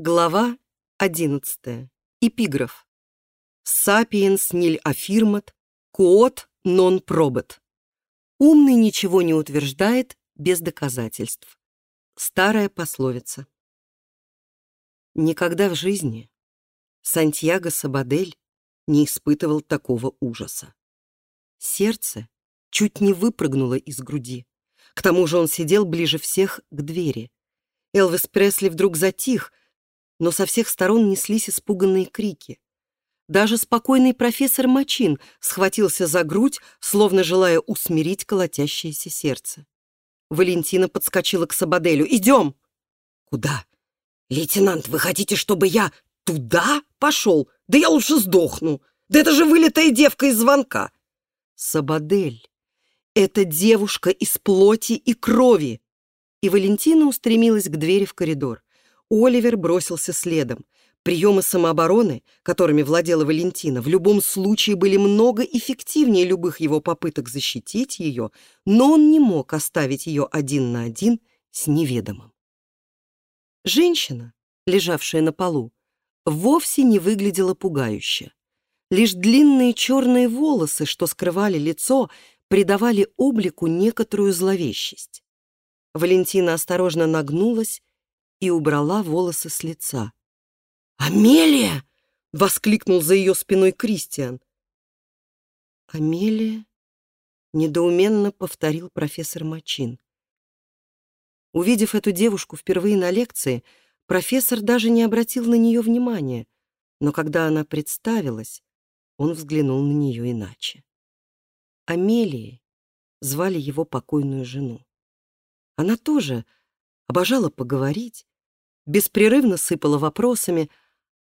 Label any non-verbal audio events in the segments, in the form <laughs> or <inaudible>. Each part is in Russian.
Глава 11. Эпиграф. Сапиенс ниль афирмат, quod non probet. Умный ничего не утверждает без доказательств. Старая пословица. Никогда в жизни Сантьяго Сабадель не испытывал такого ужаса. Сердце чуть не выпрыгнуло из груди. К тому же он сидел ближе всех к двери. Элвис Пресли вдруг затих, но со всех сторон неслись испуганные крики. Даже спокойный профессор Мачин схватился за грудь, словно желая усмирить колотящееся сердце. Валентина подскочила к Сабаделю. «Идем!» «Куда?» «Лейтенант, вы хотите, чтобы я туда пошел? Да я лучше сдохну! Да это же вылитая девка из звонка!» «Сабадель, это девушка из плоти и крови!» И Валентина устремилась к двери в коридор. Оливер бросился следом. Приемы самообороны, которыми владела Валентина, в любом случае были много эффективнее любых его попыток защитить ее, но он не мог оставить ее один на один с неведомым. Женщина, лежавшая на полу, вовсе не выглядела пугающе. Лишь длинные черные волосы, что скрывали лицо, придавали облику некоторую зловещесть. Валентина осторожно нагнулась и убрала волосы с лица. «Амелия!» — воскликнул за ее спиной Кристиан. «Амелия?» — недоуменно повторил профессор Мачин. Увидев эту девушку впервые на лекции, профессор даже не обратил на нее внимания, но когда она представилась, он взглянул на нее иначе. Амелией звали его покойную жену. Она тоже обожала поговорить, беспрерывно сыпала вопросами.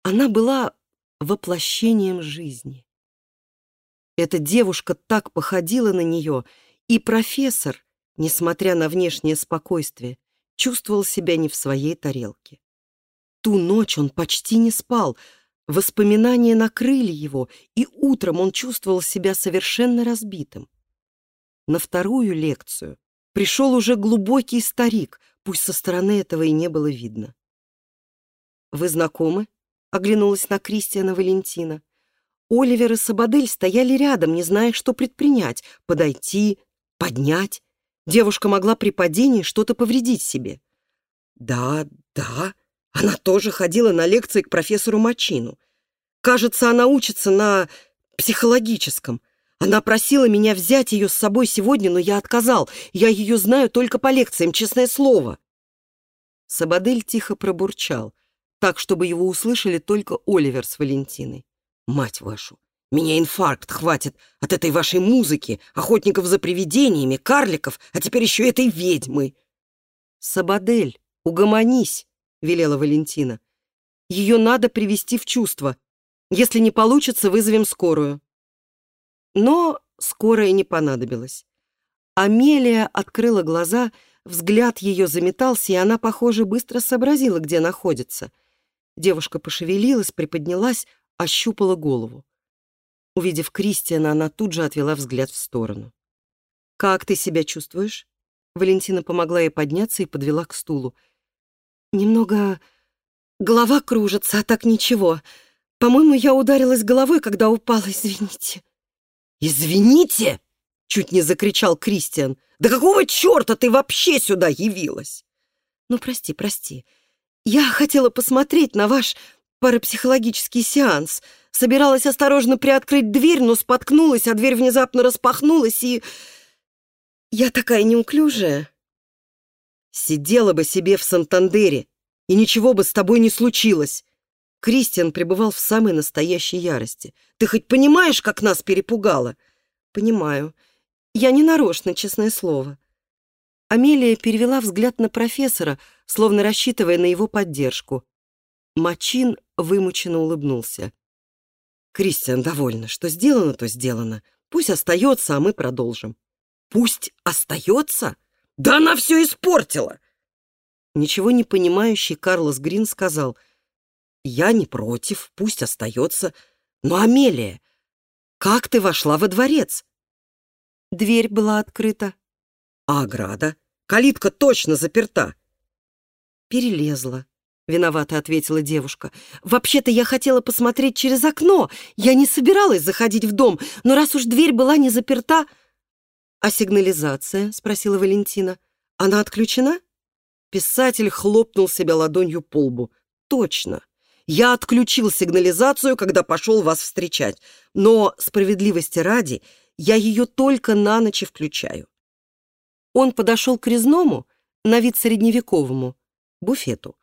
Она была воплощением жизни. Эта девушка так походила на нее, и профессор, несмотря на внешнее спокойствие, чувствовал себя не в своей тарелке. Ту ночь он почти не спал, воспоминания накрыли его, и утром он чувствовал себя совершенно разбитым. На вторую лекцию пришел уже глубокий старик, пусть со стороны этого и не было видно. «Вы знакомы?» — оглянулась на Кристиана Валентина. Оливер и Сабадель стояли рядом, не зная, что предпринять — подойти, поднять. Девушка могла при падении что-то повредить себе. «Да, да, она тоже ходила на лекции к профессору Мачину. Кажется, она учится на психологическом. Она просила меня взять ее с собой сегодня, но я отказал. Я ее знаю только по лекциям, честное слово». Сабадель тихо пробурчал, так, чтобы его услышали только Оливер с Валентиной. «Мать вашу! Меня инфаркт хватит от этой вашей музыки, охотников за привидениями, карликов, а теперь еще этой ведьмы!» «Сабадель, угомонись!» — велела Валентина. «Ее надо привести в чувство. Если не получится, вызовем скорую». Но скорая не понадобилась. Амелия открыла глаза, взгляд ее заметался, и она, похоже, быстро сообразила, где находится. Девушка пошевелилась, приподнялась, ощупала голову. Увидев Кристиана, она тут же отвела взгляд в сторону. «Как ты себя чувствуешь?» Валентина помогла ей подняться и подвела к стулу. «Немного... голова кружится, а так ничего. По-моему, я ударилась головой, когда упала, извините». «Извините!» — чуть не закричал Кристиан. «Да какого черта ты вообще сюда явилась?» «Ну, прости, прости. Я хотела посмотреть на ваш парапсихологический сеанс. Собиралась осторожно приоткрыть дверь, но споткнулась, а дверь внезапно распахнулась, и... Я такая неуклюжая». «Сидела бы себе в Сантандере, и ничего бы с тобой не случилось. Кристиан пребывал в самой настоящей ярости. «Ты хоть понимаешь, как нас перепугало?» «Понимаю. Я не нарочно, честное слово». Амелия перевела взгляд на профессора, словно рассчитывая на его поддержку. Мачин вымученно улыбнулся. «Кристиан, довольна. Что сделано, то сделано. Пусть остается, а мы продолжим». «Пусть остается? Да она все испортила!» Ничего не понимающий Карлос Грин сказал — я не против, пусть остается. Но, Амелия, как ты вошла во дворец? Дверь была открыта. А ограда? Калитка точно заперта. Перелезла. — виновато ответила девушка. «Вообще-то я хотела посмотреть через окно. Я не собиралась заходить в дом, но раз уж дверь была не заперта...» «А сигнализация?» — спросила Валентина. «Она отключена?» Писатель хлопнул себя ладонью по лбу. «Точно. Я отключил сигнализацию, когда пошел вас встречать. Но, справедливости ради, я ее только на ночь включаю». Он подошел к резному, на вид средневековому, буфету.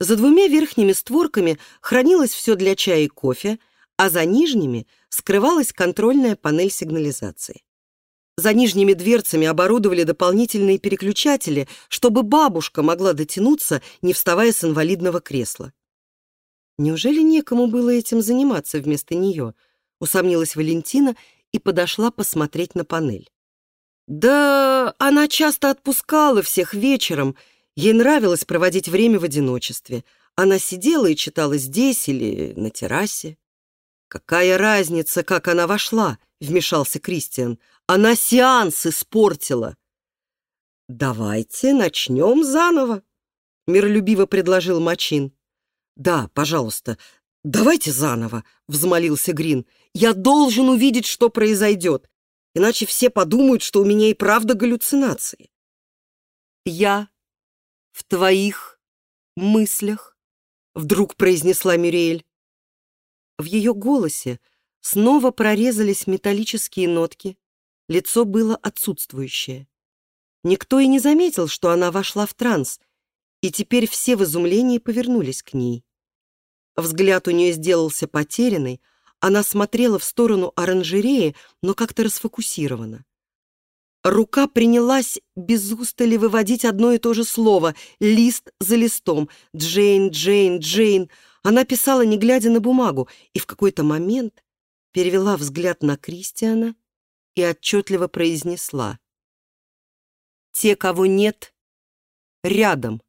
За двумя верхними створками хранилось все для чая и кофе, а за нижними скрывалась контрольная панель сигнализации. За нижними дверцами оборудовали дополнительные переключатели, чтобы бабушка могла дотянуться, не вставая с инвалидного кресла. Неужели некому было этим заниматься вместо нее? Усомнилась Валентина и подошла посмотреть на панель. Да, она часто отпускала всех вечером, Ей нравилось проводить время в одиночестве. Она сидела и читала здесь или на террасе. «Какая разница, как она вошла?» — вмешался Кристиан. «Она сеанс испортила!» «Давайте начнем заново», — миролюбиво предложил Мачин. «Да, пожалуйста, давайте заново», — взмолился Грин. «Я должен увидеть, что произойдет, иначе все подумают, что у меня и правда галлюцинации». Я в твоих мыслях», — вдруг произнесла Мюриэль. В ее голосе снова прорезались металлические нотки, лицо было отсутствующее. Никто и не заметил, что она вошла в транс, и теперь все в изумлении повернулись к ней. Взгляд у нее сделался потерянный, она смотрела в сторону оранжереи, но как-то расфокусированно. Рука принялась без устали выводить одно и то же слово, лист за листом. «Джейн, Джейн, Джейн». Она писала, не глядя на бумагу, и в какой-то момент перевела взгляд на Кристиана и отчетливо произнесла. «Те, кого нет, рядом».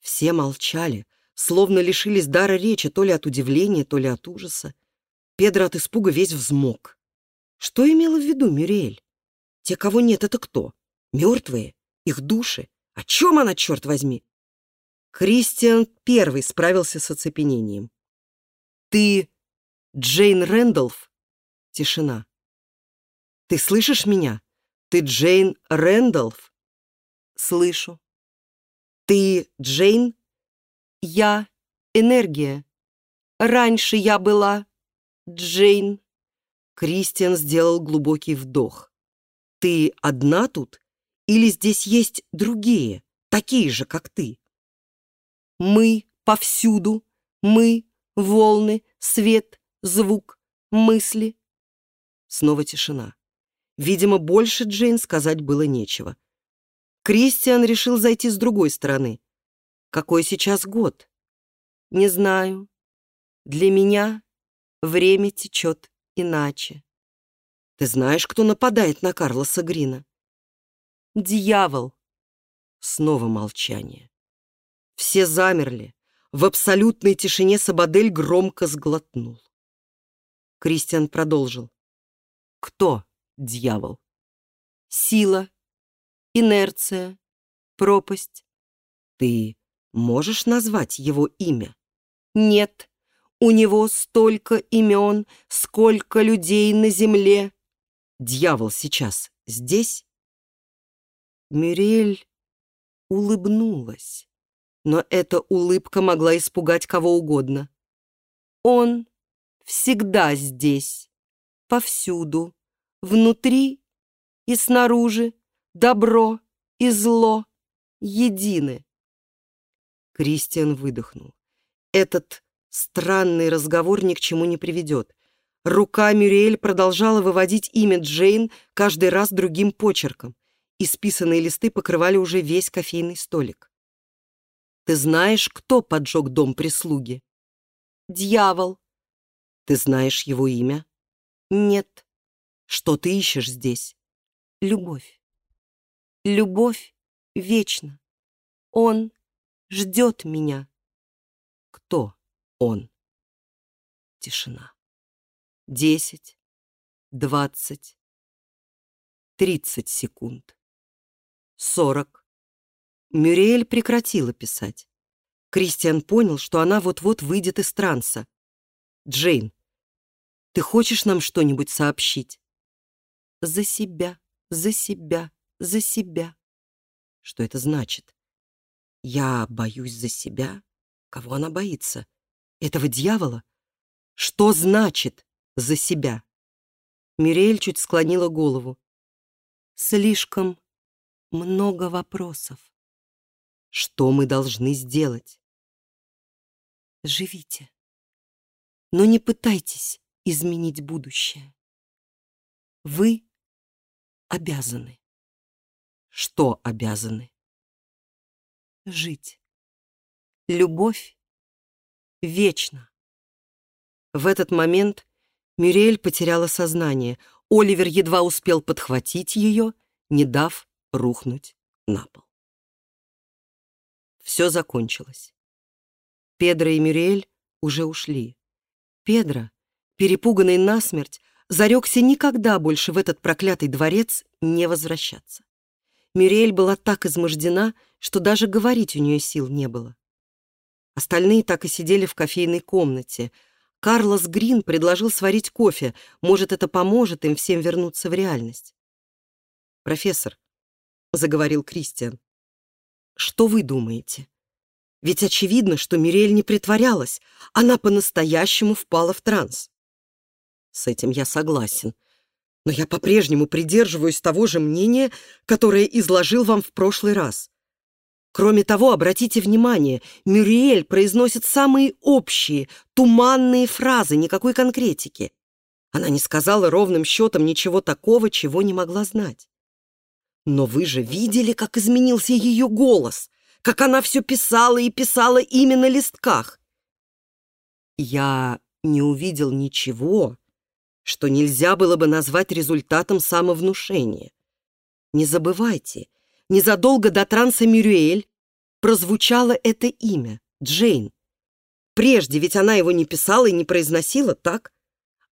Все молчали, словно лишились дара речи то ли от удивления, то ли от ужаса. Педро от испуга весь взмок. Что имела в виду Мюриэль? Те, кого нет, это кто? Мертвые? Их души? О чем она, черт возьми? Кристиан первый справился с оцепенением. «Ты Джейн Рэндалф?» Тишина. «Ты слышишь меня? Ты Джейн Рэндалф?» «Слышу». «Ты Джейн?» «Я энергия. Раньше я была Джейн». Кристиан сделал глубокий вдох. Ты одна тут? Или здесь есть другие, такие же, как ты? Мы повсюду, мы — волны, свет, звук, мысли. Снова тишина. Видимо, больше Джейн сказать было нечего. Кристиан решил зайти с другой стороны. Какой сейчас год? Не знаю. Для меня время течет иначе. Ты знаешь, кто нападает на Карлоса Грина? Дьявол. Снова молчание. Все замерли. В абсолютной тишине Сабадель громко сглотнул. Кристиан продолжил. Кто дьявол? Сила, инерция, пропасть. Ты можешь назвать его имя? Нет, у него столько имен, сколько людей на земле. Дьявол сейчас здесь?» Мюриэль улыбнулась, но эта улыбка могла испугать кого угодно. «Он всегда здесь, повсюду, внутри и снаружи, добро и зло едины». Кристиан выдохнул. Этот странный разговор ни к чему не приведет. Рука Мюриэль продолжала выводить имя Джейн каждый раз другим почерком. Исписанные листы покрывали уже весь кофейный столик. «Ты знаешь, кто поджег дом прислуги?» «Дьявол». «Ты знаешь его имя?» «Нет». «Что ты ищешь здесь?» «Любовь». «Любовь вечна. Он ждет меня». «Кто он?» Тишина десять, двадцать, тридцать секунд, сорок. Мюриэль прекратила писать. Кристиан понял, что она вот-вот выйдет из транса. «Джейн, ты хочешь нам что-нибудь сообщить?» «За себя, за себя, за себя». Что это значит? Я боюсь за себя? Кого она боится? Этого дьявола? Что значит «за себя»? Мюриэль чуть склонила голову. Слишком много вопросов. Что мы должны сделать? Живите. Но не пытайтесь изменить будущее. Вы обязаны. Что обязаны? Жить. Любовь вечно. В этот момент Мюриэль потеряла сознание. Оливер едва успел подхватить ее, не дав рухнуть на пол. Все закончилось. Педро и Мюриэль уже ушли. Педро, перепуганный насмерть, зарекся никогда больше в этот проклятый дворец не возвращаться. Мюриэль была так измождена, что даже говорить у нее сил не было. Остальные так и сидели в кофейной комнате. Карлос Грин предложил сварить кофе. Может, это поможет им всем вернуться в реальность. «Профессор», — заговорил Кристиан, — «что вы думаете? Ведь очевидно, что Мирель не притворялась. Она по-настоящему впала в транс». «С этим я согласен», но я по-прежнему придерживаюсь того же мнения, которое изложил вам в прошлый раз. Кроме того, обратите внимание, Мюриэль произносит самые общие, туманные фразы, никакой конкретики. Она не сказала ровным счетом ничего такого, чего не могла знать. Но вы же видели, как изменился ее голос, как она все писала и писала именно на листках. Я не увидел ничего, что нельзя было бы назвать результатом самовнушения. Не забывайте, незадолго до транса Мюрюэль прозвучало это имя — Джейн. Прежде ведь она его не писала и не произносила, так?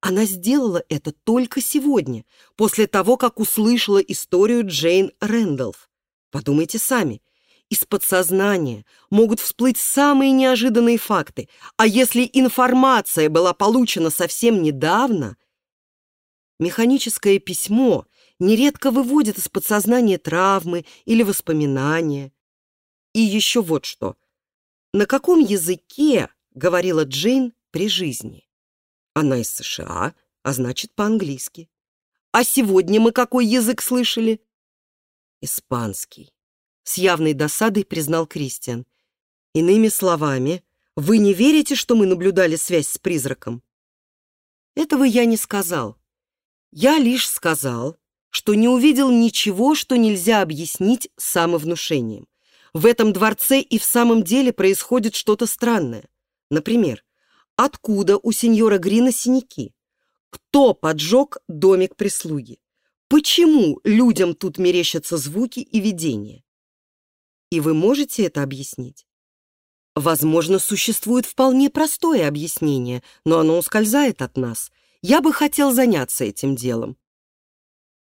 Она сделала это только сегодня, после того, как услышала историю Джейн Рэндалф. Подумайте сами. Из подсознания могут всплыть самые неожиданные факты, а если информация была получена совсем недавно, механическое письмо нередко выводит из подсознания травмы или воспоминания. И еще вот что. На каком языке говорила Джейн при жизни? Она из США, а значит по-английски. А сегодня мы какой язык слышали? Испанский. С явной досадой признал Кристиан. Иными словами, вы не верите, что мы наблюдали связь с призраком? Этого я не сказал. Я лишь сказал, что не увидел ничего, что нельзя объяснить самовнушением. В этом дворце и в самом деле происходит что-то странное. Например, откуда у сеньора Грина синяки? Кто поджег домик прислуги? Почему людям тут мерещатся звуки и видения? И вы можете это объяснить? Возможно, существует вполне простое объяснение, но оно ускользает от нас. Я бы хотел заняться этим делом.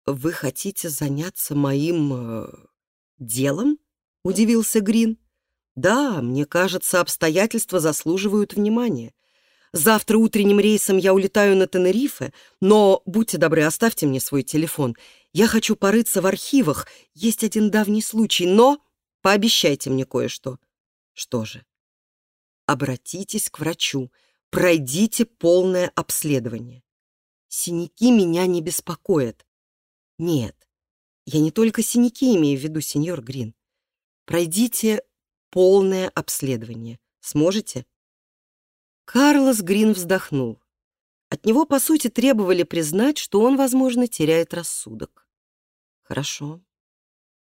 Вы хотите заняться моим... Э, делом? Удивился Грин. Да, мне кажется, обстоятельства заслуживают внимания. Завтра утренним рейсом я улетаю на Тенерифе, но, будьте добры, оставьте мне свой телефон. Я хочу порыться в архивах. Есть один давний случай, но пообещайте мне кое-что. Что же? Обратитесь к врачу. Пройдите полное обследование. Синяки меня не беспокоят. Нет, я не только синяки имею в виду, сеньор Грин. Пройдите полное обследование. Сможете?» Карлос Грин вздохнул. От него, по сути, требовали признать, что он, возможно, теряет рассудок. «Хорошо.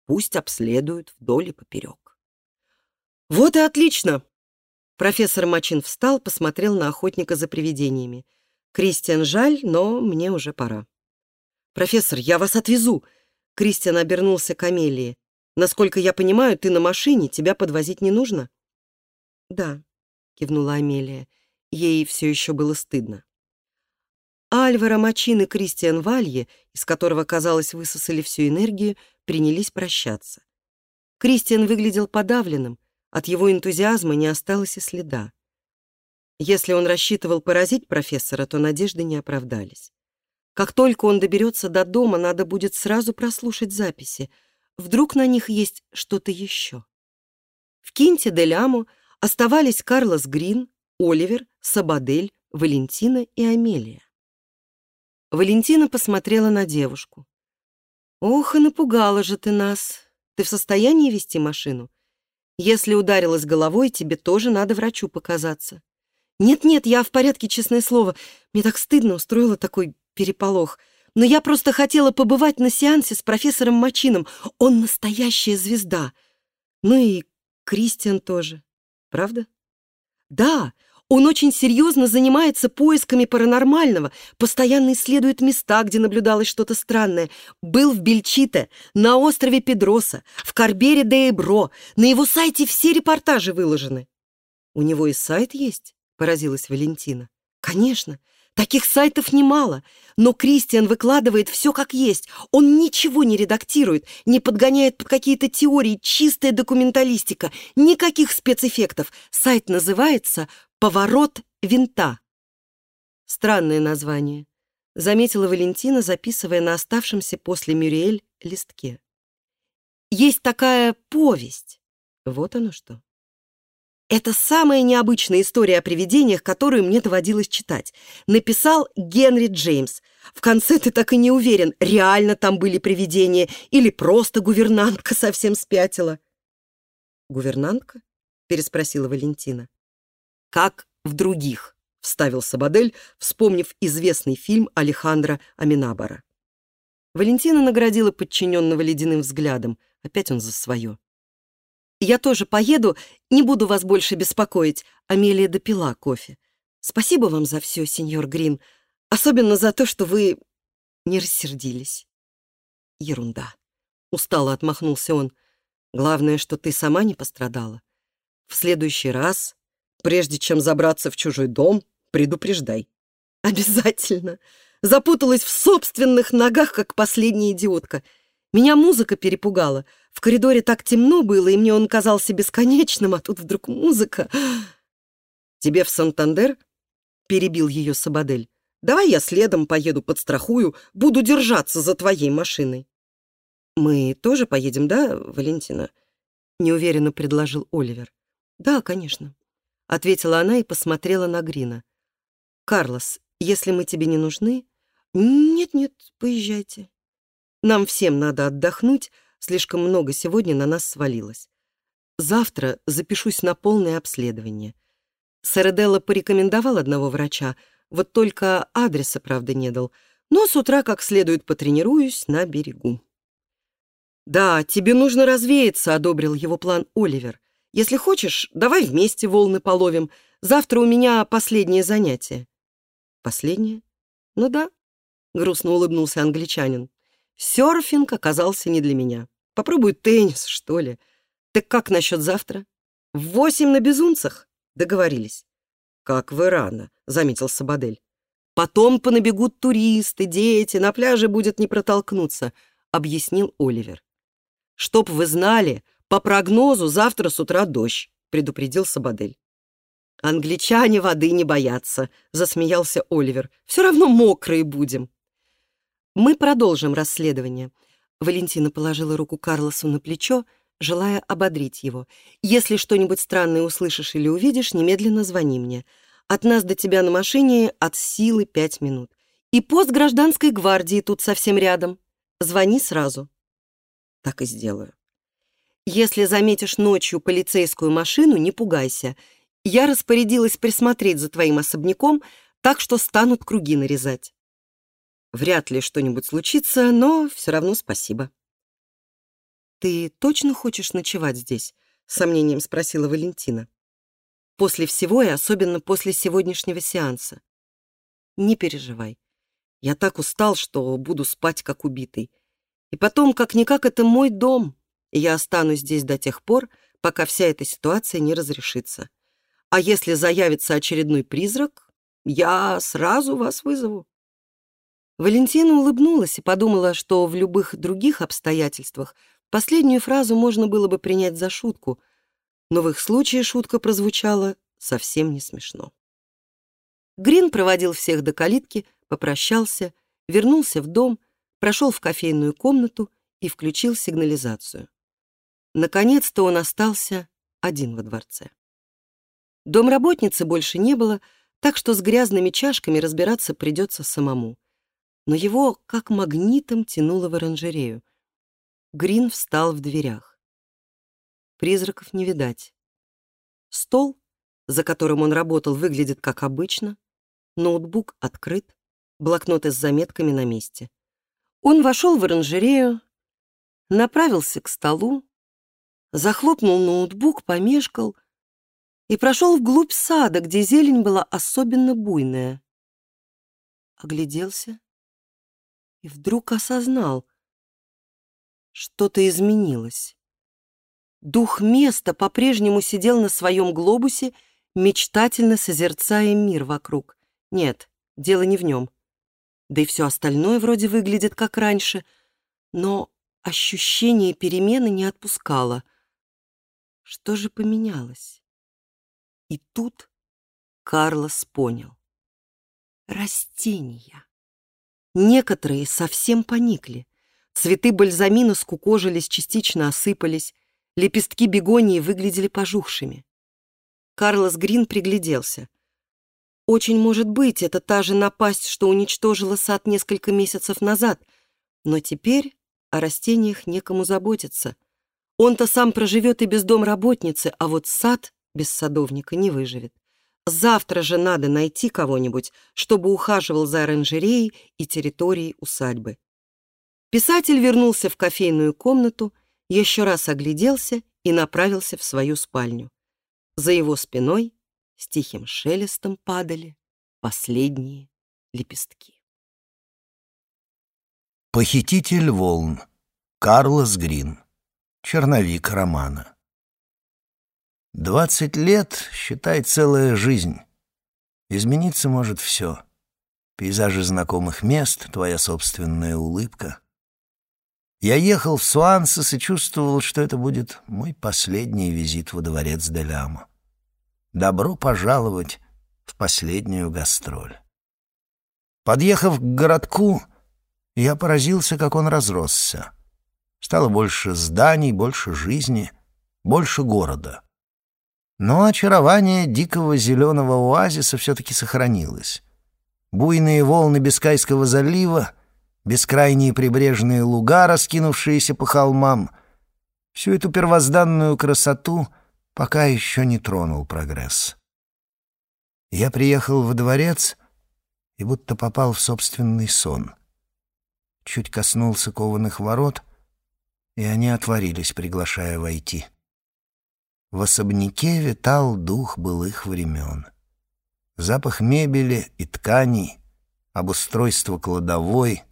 Пусть обследуют вдоль и поперек». «Вот и отлично!» Профессор Мачин встал, посмотрел на охотника за привидениями. «Кристиан, жаль, но мне уже пора». «Профессор, я вас отвезу!» Кристиан обернулся к Амелии. Насколько я понимаю, ты на машине, тебя подвозить не нужно?» «Да», — кивнула Амелия. Ей все еще было стыдно. Альвара Мачин и Кристиан Валье, из которого, казалось, высосали всю энергию, принялись прощаться. Кристиан выглядел подавленным, От его энтузиазма не осталось и следа. Если он рассчитывал поразить профессора, то надежды не оправдались. Как только он доберется до дома, надо будет сразу прослушать записи. Вдруг на них есть что-то еще. В Кинте де Ляму оставались Карлос Грин, Оливер, Сабадель, Валентина и Амелия. Валентина посмотрела на девушку. «Ох, и напугала же ты нас. Ты в состоянии вести машину? Если ударилась головой, тебе тоже надо врачу показаться». «Нет-нет, я в порядке, честное слово. Мне так стыдно, устроила такой переполох. Но я просто хотела побывать на сеансе с профессором Мачином. Он настоящая звезда. Ну и Кристиан тоже. Правда? Да, он очень серьезно занимается поисками паранормального, постоянно исследует места, где наблюдалось что-то странное. Был в Бельчите, на острове Педроса, в Карбере де Эбро. На его сайте все репортажи выложены. «У него и сайт есть?» — поразилась Валентина. «Конечно. Таких сайтов немало, но Кристиан выкладывает все как есть. Он ничего не редактирует, не подгоняет под какие-то теории, чистая документалистика, никаких спецэффектов. Сайт называется «Поворот винта». Странное название, заметила Валентина, записывая на оставшемся после Мюриэль листке. Есть такая повесть. Вот оно что. Это самая необычная история о привидениях, которую мне доводилось читать. Написал Генри Джеймс. В конце ты так и не уверен, реально там были привидения или просто гувернантка совсем спятила. «Гувернантка?» — переспросила Валентина. «Как в других», — вставил Сабадель, вспомнив известный фильм Алехандро Аминабара. Валентина наградила подчиненного ледяным взглядом. Опять он за свое. Я тоже поеду, не буду вас больше беспокоить. Амелия допила кофе. Спасибо вам за все, сеньор Грин. Особенно за то, что вы не рассердились. Ерунда. Устало отмахнулся он. Главное, что ты сама не пострадала. В следующий раз, прежде чем забраться в чужой дом, предупреждай. Обязательно. Запуталась в собственных ногах, как последняя идиотка. Меня музыка перепугала — в коридоре так темно было, и мне он казался бесконечным, а тут вдруг музыка. «Тебе в Сантандер?» — перебил ее Сабадель. «Давай я следом поеду, подстрахую, буду держаться за твоей машиной». «Мы тоже поедем, да, Валентина?» — неуверенно предложил Оливер. «Да, конечно», — ответила она и посмотрела на Грина. «Карлос, если мы тебе не нужны...» «Нет-нет, поезжайте. Нам всем надо отдохнуть, Слишком много сегодня на нас свалилось. Завтра запишусь на полное обследование. Сараделла порекомендовал одного врача, вот только адреса, правда, не дал. Но с утра как следует потренируюсь на берегу. «Да, тебе нужно развеяться», — одобрил его план Оливер. «Если хочешь, давай вместе волны половим. Завтра у меня последнее занятие». «Последнее? Ну да», — грустно улыбнулся англичанин. «Серфинг оказался не для меня». Попробуй теннис, что ли. Так как насчет завтра? В восемь на безумцах? Договорились. Как вы рано, заметил Сабадель. Потом понабегут туристы, дети, на пляже будет не протолкнуться, объяснил Оливер. Чтоб вы знали, по прогнозу завтра с утра дождь, предупредил Сабадель. «Англичане воды не боятся», — засмеялся Оливер. «Все равно мокрые будем». «Мы продолжим расследование. Валентина положила руку Карлосу на плечо, желая ободрить его. «Если что-нибудь странное услышишь или увидишь, немедленно звони мне. От нас до тебя на машине от силы пять минут. И пост гражданской гвардии тут совсем рядом. Звони сразу». «Так и сделаю». «Если заметишь ночью полицейскую машину, не пугайся. Я распорядилась присмотреть за твоим особняком, так что станут круги нарезать». Вряд ли что-нибудь случится, но все равно спасибо. «Ты точно хочешь ночевать здесь?» — сомнением спросила Валентина. «После всего и особенно после сегодняшнего сеанса. Не переживай. Я так устал, что буду спать как убитый. И потом, как-никак, это мой дом, и я останусь здесь до тех пор, пока вся эта ситуация не разрешится. А если заявится очередной призрак, я сразу вас вызову. Валентина улыбнулась и подумала, что в любых других обстоятельствах последнюю фразу можно было бы принять за шутку, но в их случае шутка прозвучала совсем не смешно. Грин проводил всех до калитки, попрощался, вернулся в дом, прошел в кофейную комнату и включил сигнализацию. Наконец-то он остался один во дворце. Домработницы больше не было, так что с грязными чашками разбираться придется самому. Но его как магнитом тянуло в оранжерею. Грин встал в дверях. Призраков не видать. Стол, за которым он работал, выглядит как обычно. Ноутбук открыт, блокноты с заметками на месте. Он вошел в оранжерею, направился к столу, захлопнул ноутбук, помешкал и прошел вглубь сада, где зелень была особенно буйная. Огляделся и вдруг осознал, что-то изменилось. Дух места по-прежнему сидел на своем глобусе, мечтательно созерцая мир вокруг. Нет, дело не в нем. Да и все остальное вроде выглядит как раньше, но ощущение перемены не отпускало. Что же поменялось? И тут Карлос понял. Растения. Некоторые совсем поникли. Цветы бальзамина скукожились, частично осыпались. Лепестки бегонии выглядели пожухшими. Карлос Грин пригляделся. Очень может быть, это та же напасть, что уничтожила сад несколько месяцев назад, но теперь о растениях некому заботиться. Он-то сам проживет и без домработницы, а вот сад без садовника не выживет. Завтра же надо найти кого-нибудь, чтобы ухаживал за оранжереей и территорией усадьбы. Писатель вернулся в кофейную комнату, еще раз огляделся и направился в свою спальню. За его спиной с тихим шелестом падали последние лепестки. Похититель волн. Карлос Грин. Черновик романа. Двадцать лет, считай, целая жизнь. Измениться может все. Пейзажи знакомых мест, твоя собственная улыбка. Я ехал в Суансес и чувствовал, что это будет мой последний визит во дворец Деляма. Добро пожаловать в последнюю гастроль. Подъехав к городку, я поразился, как он разросся. Стало больше зданий, больше жизни, больше города. Но очарование дикого зеленого оазиса все-таки сохранилось. Буйные волны Бискайского залива, бескрайние прибрежные луга, раскинувшиеся по холмам — всю эту первозданную красоту — пока еще не тронул прогресс. Я приехал во дворец и будто попал в собственный сон. Чуть коснулся кованых ворот, и они отворились, приглашая войти. В особняке витал дух былых времен. Запах мебели и тканей, обустройство кладовой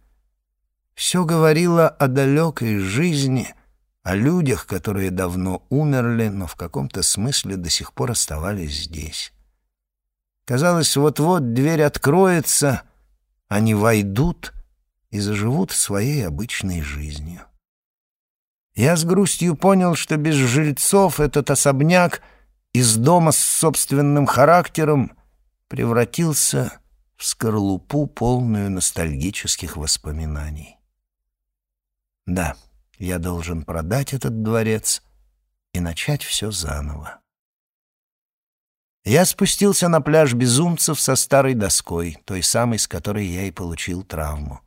— все говорило о далекой жизни — о людях, которые давно умерли, но в каком-то смысле до сих пор оставались здесь. Казалось, вот-вот дверь откроется, они войдут и заживут своей обычной жизнью. Я с грустью понял, что без жильцов этот особняк из дома с собственным характером превратился в скорлупу, полную ностальгических воспоминаний. Да. Я должен продать этот дворец и начать все заново. Я спустился на пляж безумцев со старой доской, той самой, с которой я и получил травму.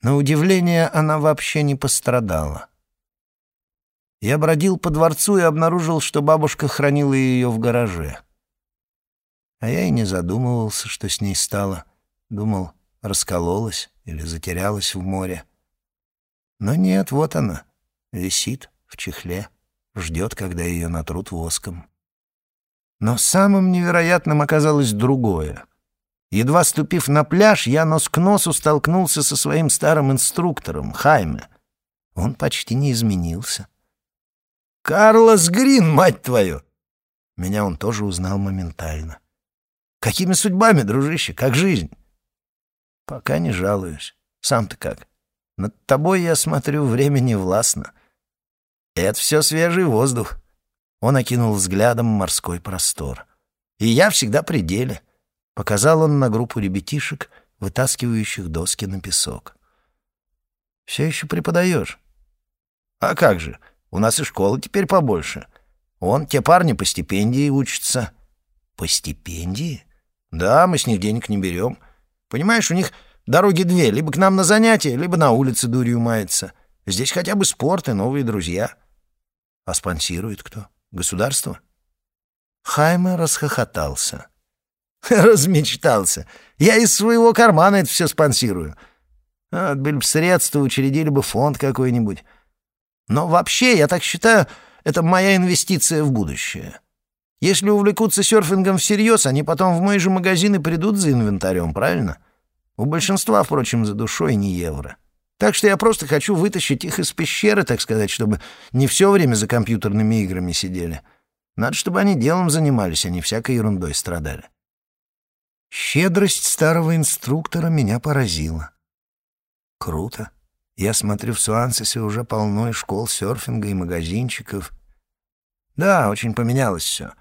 На удивление, она вообще не пострадала. Я бродил по дворцу и обнаружил, что бабушка хранила ее в гараже. А я и не задумывался, что с ней стало. Думал, раскололась или затерялась в море. Но нет, вот она, висит в чехле, ждет, когда ее натрут воском. Но самым невероятным оказалось другое. Едва ступив на пляж, я нос к носу столкнулся со своим старым инструктором, Хайме. Он почти не изменился. «Карлос Грин, мать твою!» Меня он тоже узнал моментально. «Какими судьбами, дружище? Как жизнь?» «Пока не жалуюсь. Сам-то как?» Над тобой, я смотрю, время не. Это все свежий воздух. Он окинул взглядом морской простор. «И я всегда при деле», — показал он на группу ребятишек, вытаскивающих доски на песок. «Все еще преподаешь?» «А как же, у нас и школа теперь побольше. Он, те парни по стипендии учатся». «По стипендии?» «Да, мы с них денег не берем. Понимаешь, у них дороги две, либо к нам на занятия, либо на улице дурью мается. Здесь хотя бы спорт и новые друзья». «А спонсирует кто?» Государство? Хайме расхохотался. <laughs> Размечтался. Я из своего кармана это все спонсирую. Были бы средства, учредили бы фонд какой-нибудь. Но вообще, я так считаю, это моя инвестиция в будущее. Если увлекутся серфингом всерьез, они потом в мои же магазины придут за инвентарем, правильно? У большинства, впрочем, за душой не евро. Так что я просто хочу вытащить их из пещеры, так сказать, чтобы не все время за компьютерными играми сидели. Надо, чтобы они делом занимались, а не всякой ерундой страдали. Щедрость старого инструктора меня поразила. Круто. Я смотрю, в Суансесе уже полно и школ серфинга, и магазинчиков. Да, очень поменялось все.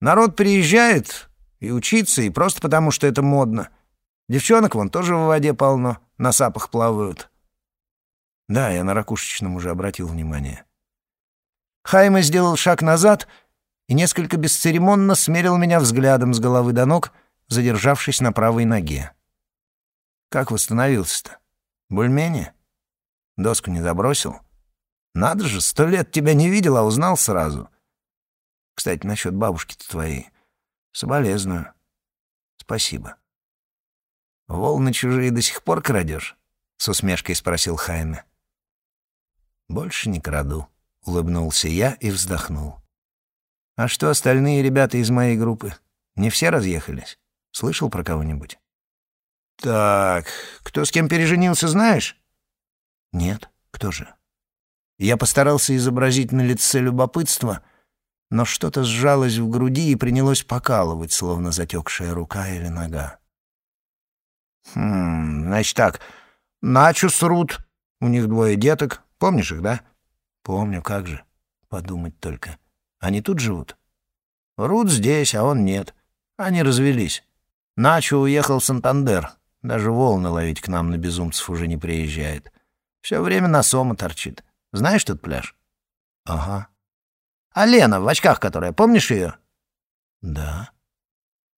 Народ приезжает и учиться, и просто потому, что это модно. Девчонок вон тоже в воде полно, на сапах плавают. Да, я на ракушечном уже обратил внимание. Хайме сделал шаг назад и несколько бесцеремонно смерил меня взглядом с головы до ног, задержавшись на правой ноге. «Как восстановился-то? Бульмени? Доску не забросил? Надо же, сто лет тебя не видел, а узнал сразу. Кстати, насчет бабушки-то твоей. Соболезную. Спасибо. Волны чужие до сих пор крадешь?» — с усмешкой спросил Хайме. «Больше не краду», — улыбнулся я и вздохнул. «А что остальные ребята из моей группы? Не все разъехались? Слышал про кого-нибудь?» «Так, кто с кем переженился, знаешь?» «Нет, кто же?» Я постарался изобразить на лице любопытство, но что-то сжалось в груди и принялось покалывать, словно затекшая рука или нога. «Хм, значит так, Начус Рут, у них двое деток, Помнишь их, да? Помню, как же. Подумать только. Они тут живут? Рут здесь, а он нет. Они развелись. Начо уехал в Сантандер. Даже волны ловить к нам на безумцев уже не приезжает. Все время на Сома торчит. Знаешь тот пляж? Ага. А Лена в очках, которая, помнишь ее? Да.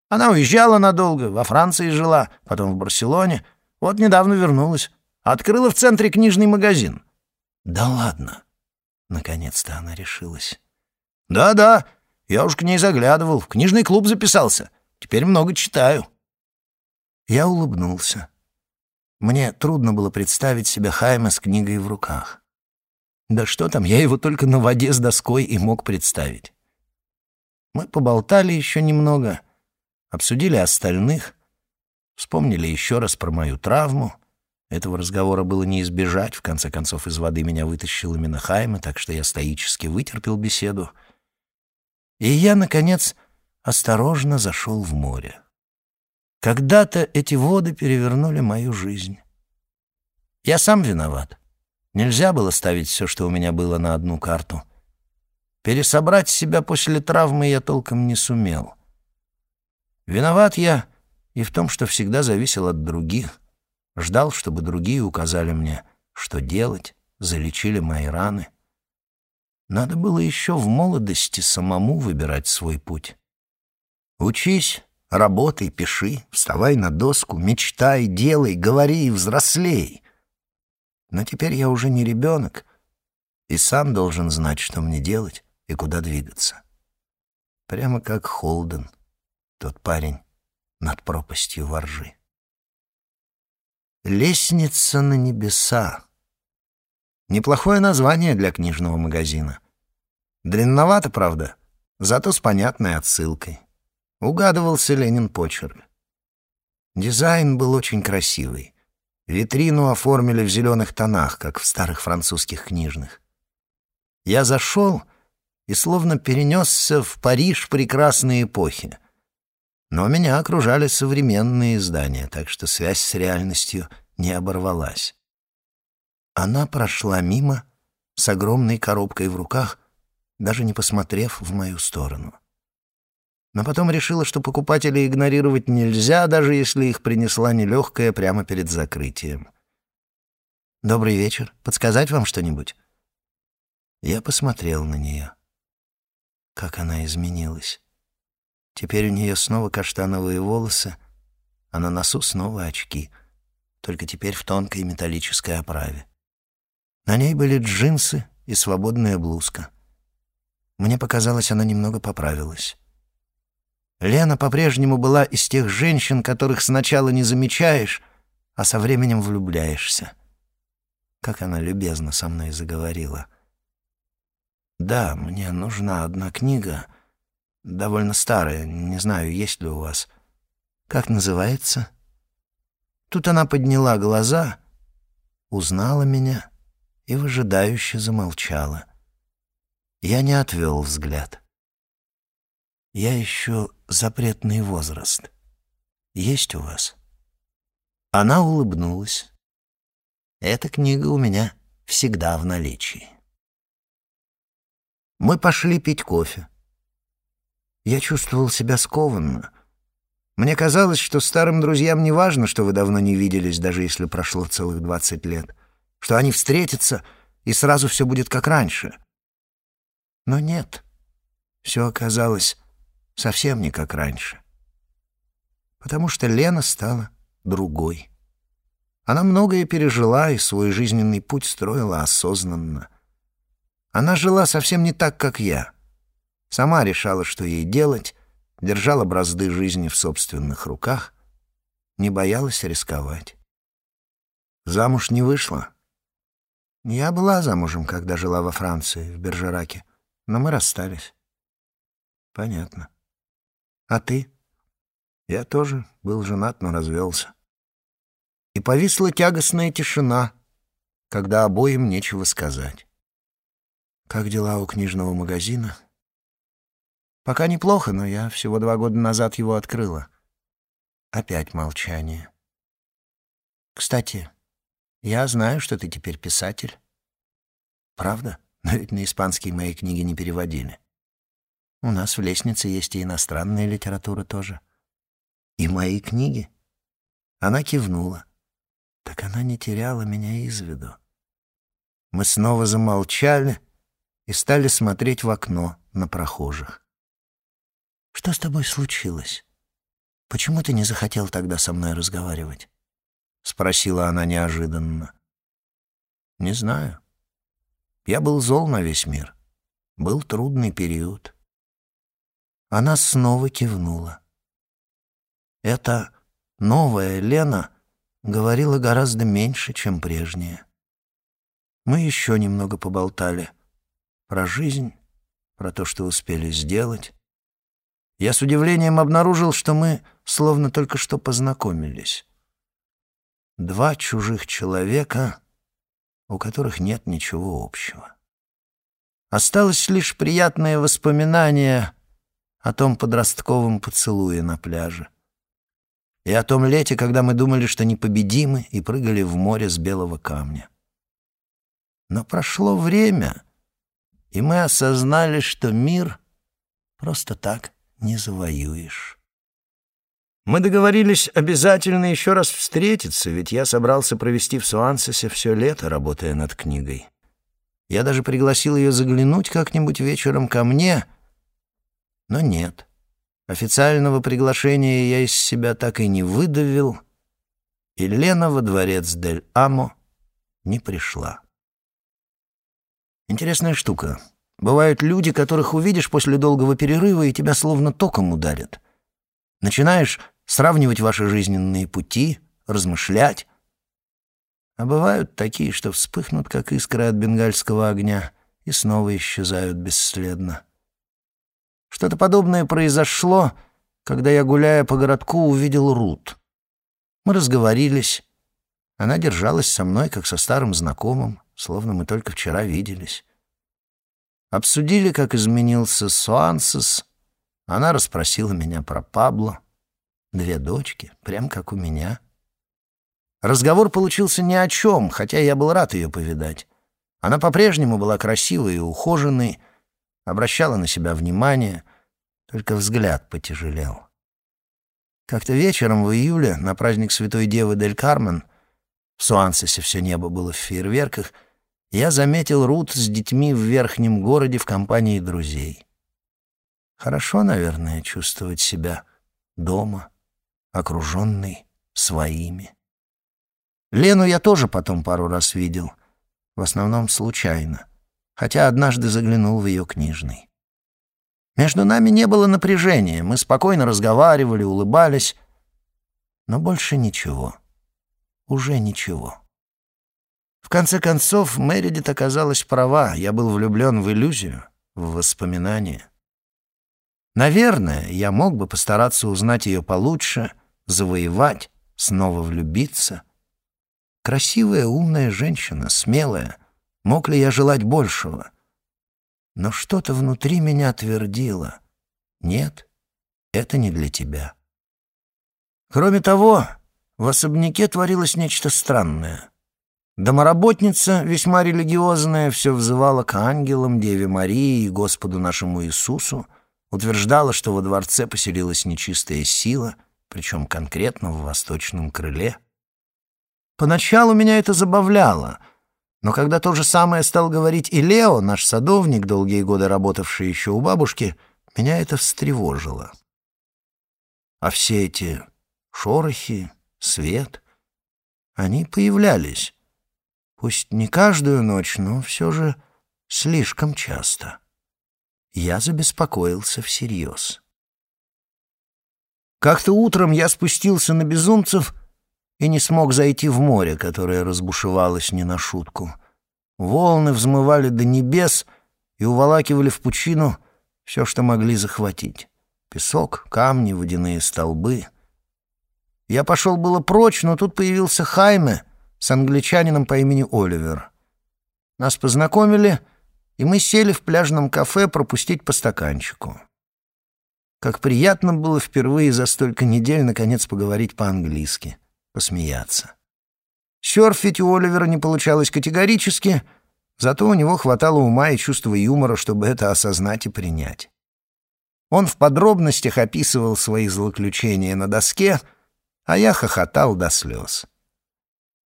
Она уезжала надолго, во Франции жила, потом в Барселоне. Вот недавно вернулась. Открыла в центре книжный магазин. «Да ладно!» Наконец-то она решилась. «Да-да, я уж к ней заглядывал, в книжный клуб записался. Теперь много читаю». Я улыбнулся. Мне трудно было представить себя Хайма с книгой в руках. Да что там, я его только на воде с доской и мог представить. Мы поболтали еще немного, обсудили остальных, вспомнили еще раз про мою травму — этого разговора было не избежать, в конце концов из воды меня вытащил именно Хайме, так что я стоически вытерпел беседу. И я, наконец, осторожно зашел в море. Когда-то эти воды перевернули мою жизнь. Я сам виноват. Нельзя было ставить все, что у меня было, на одну карту. Пересобрать себя после травмы я толком не сумел. Виноват я и в том, что всегда зависел от других — Ждал, чтобы другие указали мне, что делать, залечили мои раны. Надо было еще в молодости самому выбирать свой путь. Учись, работай, пиши, вставай на доску, мечтай, делай, говори, взрослей. Но теперь я уже не ребенок и сам должен знать, что мне делать и куда двигаться. Прямо как Холден, тот парень над пропастью воржи. «Лестница на небеса». Неплохое название для книжного магазина. Длинновато, правда, зато с понятной отсылкой. Угадывался Ленин почерк. Дизайн был очень красивый. Витрину оформили в зеленых тонах, как в старых французских книжных. Я зашел и словно перенесся в Париж прекрасной эпохи. Но меня окружали современные издания, так что связь с реальностью не оборвалась. Она прошла мимо с огромной коробкой в руках даже не посмотрев в мою сторону. Но потом решила, что покупателей игнорировать нельзя, даже если их принесла нелегкая прямо перед закрытием. «Добрый вечер. Подсказать вам что-нибудь?» Я посмотрел на нее. Как она изменилась. Теперь у нее снова каштановые волосы, а на носу снова очки, только теперь в тонкой металлической оправе. На ней были джинсы и свободная блузка. Мне показалось, она немного поправилась. Лена по-прежнему была из тех женщин, которых сначала не замечаешь, а со временем влюбляешься. Как она любезно со мной заговорила. «Да, мне нужна одна книга, довольно старая, не знаю, есть ли у вас. Как называется?» Тут она подняла глаза, узнала меня и выжидающе замолчала. Я не отвел взгляд. «Я ищу запретный возраст. Есть у вас?» Она улыбнулась. «Эта книга у меня всегда в наличии». Мы пошли пить кофе. Я чувствовал себя скованно. Мне казалось, что старым друзьям не важно, что вы давно не виделись, даже если прошло целых двадцать лет, что они встретятся, и сразу все будет как раньше. Но нет, все оказалось совсем не как раньше. Потому что Лена стала другой. Она многое пережила и свой жизненный путь строила осознанно. Она жила совсем не так, как я. Сама решала, что ей делать, держала бразды жизни в собственных руках, не боялась рисковать. Замуж не вышла. Я была замужем, когда жила во Франции, в Бержераке. Но мы расстались. Понятно. А ты? Я тоже был женат, но развелся. И повисла тягостная тишина, когда обоим нечего сказать. Как дела у книжного магазина? Пока неплохо, но я всего два года назад его открыла. Опять молчание. Кстати, я знаю, что ты теперь писатель. Правда? Но ведь на испанский мои книги не переводили. У нас в лестнице есть и иностранная литература тоже. И мои книги. Она кивнула. Так она не теряла меня из виду. Мы снова замолчали и стали смотреть в окно на прохожих. «Что с тобой случилось? Почему ты не захотел тогда со мной разговаривать?» — спросила она неожиданно. «Не знаю. Я был зол на весь мир. Был трудный период. Она снова кивнула. Эта новая Лена говорила гораздо меньше, чем прежняя. Мы еще немного поболтали про жизнь, про то, что успели сделать. Я с удивлением обнаружил, что мы словно только что познакомились. Два чужих человека — у которых нет ничего общего. Осталось лишь приятное воспоминание о том подростковом поцелуе на пляже и о том лете, когда мы думали, что непобедимы и прыгали в море с белого камня. Но прошло время, и мы осознали, что мир просто так не завоюешь. Мы договорились обязательно еще раз встретиться, ведь я собрался провести в Суансесе все лето, работая над книгой. Я даже пригласил ее заглянуть как-нибудь вечером ко мне, но нет. Официального приглашения я из себя так и не выдавил, и Лена во дворец Дель Амо не пришла. Интересная штука. Бывают люди, которых увидишь после долгого перерыва, и тебя словно током ударят. Начинаешь сравнивать ваши жизненные пути, размышлять. А бывают такие, что вспыхнут, как искры от бенгальского огня, и снова исчезают бесследно. Что-то подобное произошло, когда я, гуляя по городку, увидел Рут. Мы разговорились. Она держалась со мной, как со старым знакомым, словно мы только вчера виделись. Обсудили, как изменился Суансес. Она расспросила меня про Пабло. Две дочки, прям как у меня. Разговор получился ни о чем, хотя я был рад ее повидать. Она по-прежнему была красивой и ухоженной, обращала на себя внимание, только взгляд потяжелел. Как-то вечером в июле на праздник Святой Девы Дель Кармен в Суансесе все небо было в фейерверках, я заметил Рут с детьми в верхнем городе в компании друзей. Хорошо, наверное, чувствовать себя дома, окруженный своими. Лену я тоже потом пару раз видел, в основном случайно, хотя однажды заглянул в ее книжный. Между нами не было напряжения, мы спокойно разговаривали, улыбались, но больше ничего, уже ничего. В конце концов, Мередит оказалась права, я был влюблен в иллюзию, в воспоминания. Наверное, я мог бы постараться узнать ее получше, завоевать, снова влюбиться. Красивая, умная женщина, смелая. Мог ли я желать большего? Но что-то внутри меня твердило. Нет, это не для тебя. Кроме того, в особняке творилось нечто странное. Домоработница, весьма религиозная, все взывала к ангелам, Деве Марии и Господу нашему Иисусу, утверждала, что во дворце поселилась нечистая сила, причем конкретно в восточном крыле. Поначалу меня это забавляло, но когда то же самое стал говорить и Лео, наш садовник, долгие годы работавший еще у бабушки, меня это встревожило. А все эти шорохи, свет, они появлялись. Пусть не каждую ночь, но все же слишком часто я забеспокоился всерьез. Как-то утром я спустился на безумцев и не смог зайти в море, которое разбушевалось не на шутку. Волны взмывали до небес и уволакивали в пучину все, что могли захватить. Песок, камни, водяные столбы. Я пошел было прочь, но тут появился Хайме с англичанином по имени Оливер. Нас познакомили — и мы сели в пляжном кафе пропустить по стаканчику. Как приятно было впервые за столько недель наконец поговорить по-английски, посмеяться. Сёрфить у Оливера не получалось категорически, зато у него хватало ума и чувства юмора, чтобы это осознать и принять. Он в подробностях описывал свои злоключения на доске, а я хохотал до слез.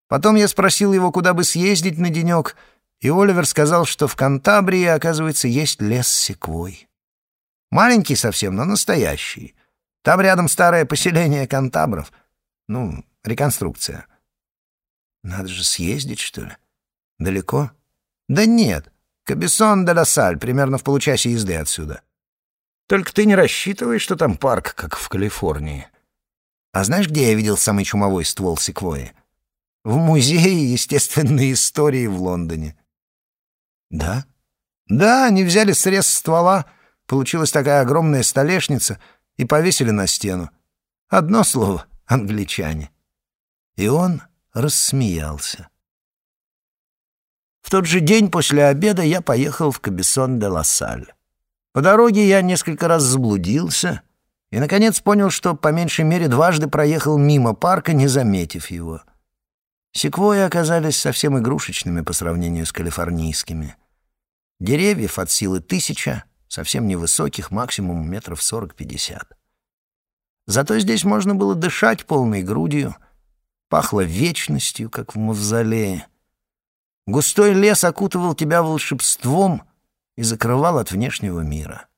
Потом я спросил его, куда бы съездить на денек — и Оливер сказал, что в Кантабрии, оказывается, есть лес секвой. Маленький совсем, но настоящий. Там рядом старое поселение кантабров. Ну, реконструкция. Надо же съездить, что ли? Далеко? Да нет. Кабесон де ла Саль, примерно в получасе езды отсюда. Только ты не рассчитывай, что там парк, как в Калифорнии. А знаешь, где я видел самый чумовой ствол секвойи? В музее естественной истории в Лондоне. Да? Да, они взяли срез ствола, получилась такая огромная столешница, и повесили на стену. Одно слово — англичане. И он рассмеялся. В тот же день после обеда я поехал в Кабесон-де-Лассаль. По дороге я несколько раз заблудился и, наконец, понял, что по меньшей мере дважды проехал мимо парка, не заметив его — Секвои оказались совсем игрушечными по сравнению с калифорнийскими. Деревьев от силы тысяча, совсем невысоких, максимум метров сорок-пятьдесят. Зато здесь можно было дышать полной грудью, пахло вечностью, как в мавзолее. Густой лес окутывал тебя волшебством и закрывал от внешнего мира.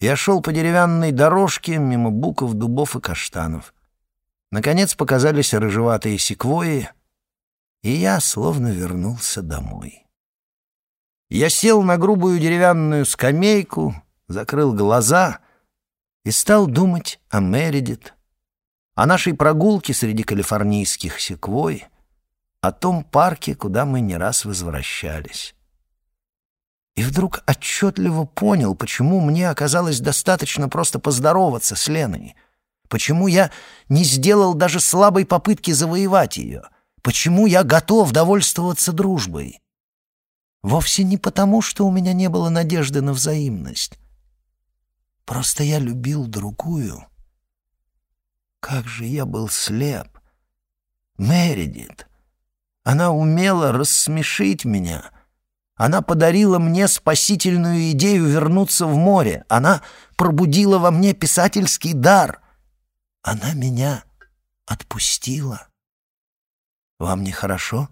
Я шел по деревянной дорожке мимо буков, дубов и каштанов — Наконец показались рыжеватые секвои, и я словно вернулся домой. Я сел на грубую деревянную скамейку, закрыл глаза и стал думать о Мередит, о нашей прогулке среди калифорнийских секвой, о том парке, куда мы не раз возвращались. И вдруг отчетливо понял, почему мне оказалось достаточно просто поздороваться с Леной — Почему я не сделал даже слабой попытки завоевать ее? Почему я готов довольствоваться дружбой? Вовсе не потому, что у меня не было надежды на взаимность. Просто я любил другую. Как же я был слеп. Мередит. Она умела рассмешить меня. Она подарила мне спасительную идею вернуться в море. Она пробудила во мне писательский дар. Она меня отпустила. Вам нехорошо?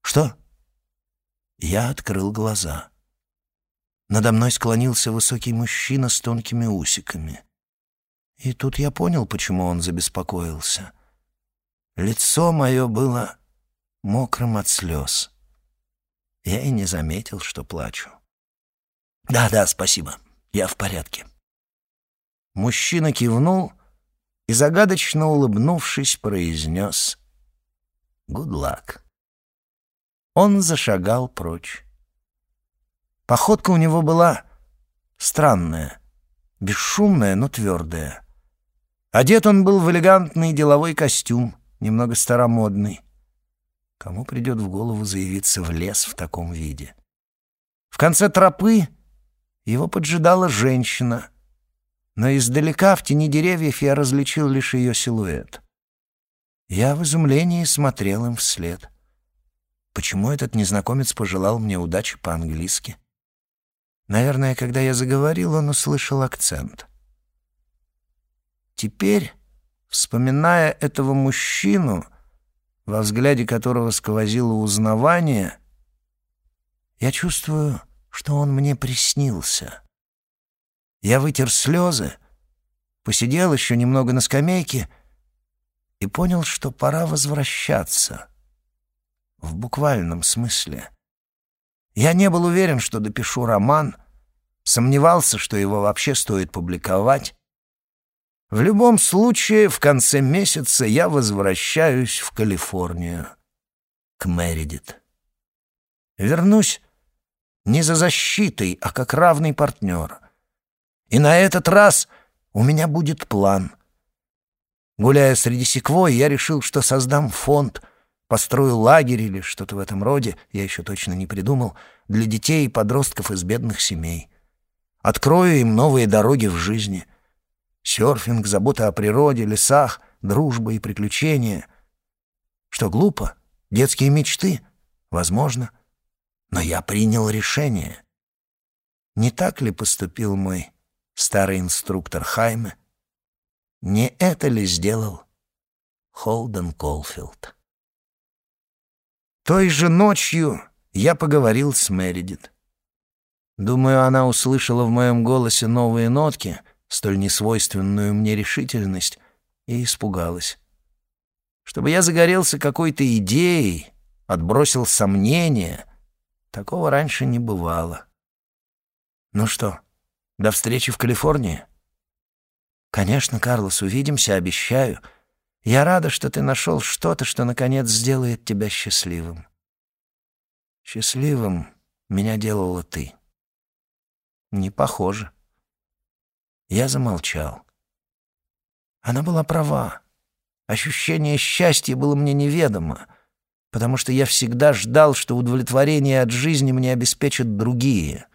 Что? Я открыл глаза. Надо мной склонился высокий мужчина с тонкими усиками. И тут я понял, почему он забеспокоился. Лицо мое было мокрым от слез. Я и не заметил, что плачу. «Да-да, спасибо. Я в порядке». Мужчина кивнул и, загадочно улыбнувшись, произнес «Good luck». Он зашагал прочь. Походка у него была странная, бесшумная, но твердая. Одет он был в элегантный деловой костюм, немного старомодный. Кому придет в голову заявиться в лес в таком виде? В конце тропы его поджидала женщина, но издалека в тени деревьев я различил лишь ее силуэт. Я в изумлении смотрел им вслед. Почему этот незнакомец пожелал мне удачи по-английски? Наверное, когда я заговорил, он услышал акцент. Теперь, вспоминая этого мужчину, во взгляде которого сквозило узнавание, я чувствую, что он мне приснился. Я вытер слезы, посидел еще немного на скамейке и понял, что пора возвращаться. В буквальном смысле. Я не был уверен, что допишу роман, сомневался, что его вообще стоит публиковать, в любом случае, в конце месяца я возвращаюсь в Калифорнию, к Мередит. Вернусь не за защитой, а как равный партнер. И на этот раз у меня будет план. Гуляя среди секвой, я решил, что создам фонд, построю лагерь или что-то в этом роде, я еще точно не придумал, для детей и подростков из бедных семей. Открою им новые дороги в жизни — Серфинг, забота о природе, лесах, дружба и приключения. Что глупо? Детские мечты? Возможно. Но я принял решение. Не так ли поступил мой старый инструктор Хайме? Не это ли сделал Холден Колфилд? Той же ночью я поговорил с Мередит. Думаю, она услышала в моем голосе новые нотки — столь несвойственную мне решительность, и испугалась. Чтобы я загорелся какой-то идеей, отбросил сомнения, такого раньше не бывало. Ну что, до встречи в Калифорнии? Конечно, Карлос, увидимся, обещаю. Я рада, что ты нашел что-то, что, наконец, сделает тебя счастливым. Счастливым меня делала ты. Не похоже. Я замолчал. Она была права. Ощущение счастья было мне неведомо, потому что я всегда ждал, что удовлетворение от жизни мне обеспечат другие.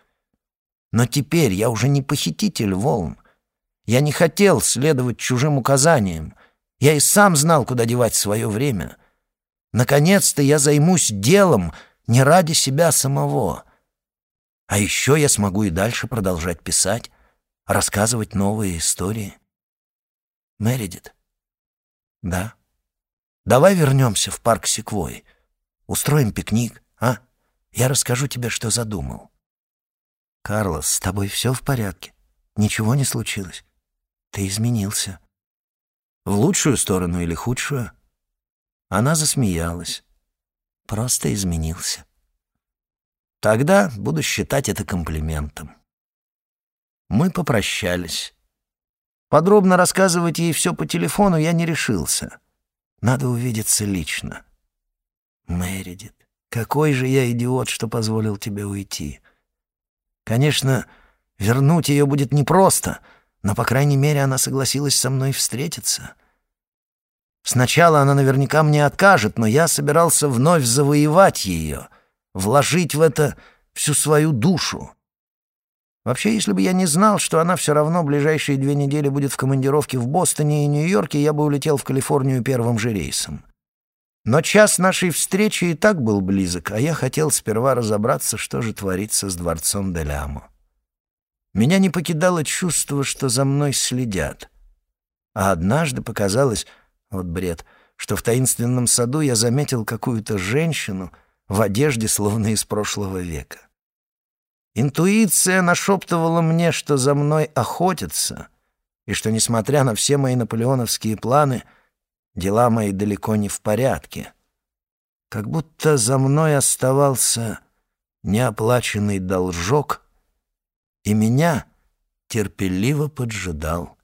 Но теперь я уже не похититель волн. Я не хотел следовать чужим указаниям. Я и сам знал, куда девать свое время. Наконец-то я займусь делом не ради себя самого. А еще я смогу и дальше продолжать писать рассказывать новые истории. Мередит? Да. Давай вернемся в парк Секвой. Устроим пикник, а? Я расскажу тебе, что задумал. Карлос, с тобой все в порядке? Ничего не случилось? Ты изменился. В лучшую сторону или худшую? Она засмеялась. Просто изменился. Тогда буду считать это комплиментом. Мы попрощались. Подробно рассказывать ей все по телефону я не решился. Надо увидеться лично. Мэридит, какой же я идиот, что позволил тебе уйти. Конечно, вернуть ее будет непросто, но, по крайней мере, она согласилась со мной встретиться. Сначала она наверняка мне откажет, но я собирался вновь завоевать ее, вложить в это всю свою душу. Вообще, если бы я не знал, что она все равно ближайшие две недели будет в командировке в Бостоне и Нью-Йорке, я бы улетел в Калифорнию первым же рейсом. Но час нашей встречи и так был близок, а я хотел сперва разобраться, что же творится с дворцом Делямо. Меня не покидало чувство, что за мной следят. А однажды показалось, вот бред, что в таинственном саду я заметил какую-то женщину в одежде, словно из прошлого века. Интуиция нашептывала мне, что за мной охотятся, и что, несмотря на все мои наполеоновские планы, дела мои далеко не в порядке. Как будто за мной оставался неоплаченный должок, и меня терпеливо поджидал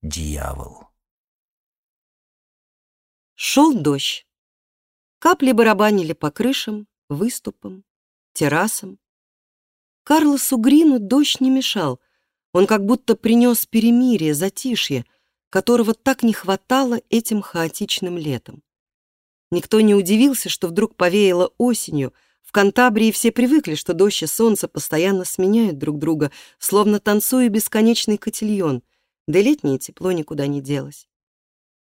дьявол. Шел дождь. Капли барабанили по крышам, выступам, террасам. Карлосу Грину дождь не мешал. Он как будто принес перемирие, затишье, которого так не хватало этим хаотичным летом. Никто не удивился, что вдруг повеяло осенью. В Кантабрии все привыкли, что дождь и солнце постоянно сменяют друг друга, словно танцуя бесконечный котельон, да летнее тепло никуда не делось.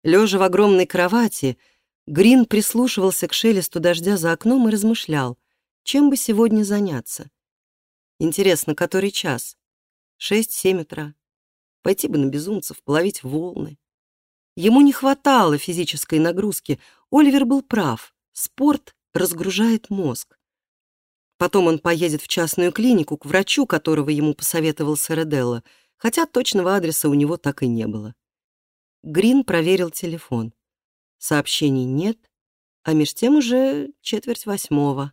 Лежа в огромной кровати, Грин прислушивался к шелесту дождя за окном и размышлял, чем бы сегодня заняться. Интересно, который час? Шесть-семь утра. Пойти бы на безумцев, половить волны. Ему не хватало физической нагрузки. Оливер был прав. Спорт разгружает мозг. Потом он поедет в частную клинику к врачу, которого ему посоветовал Сараделла, хотя точного адреса у него так и не было. Грин проверил телефон. Сообщений нет, а меж тем уже четверть восьмого.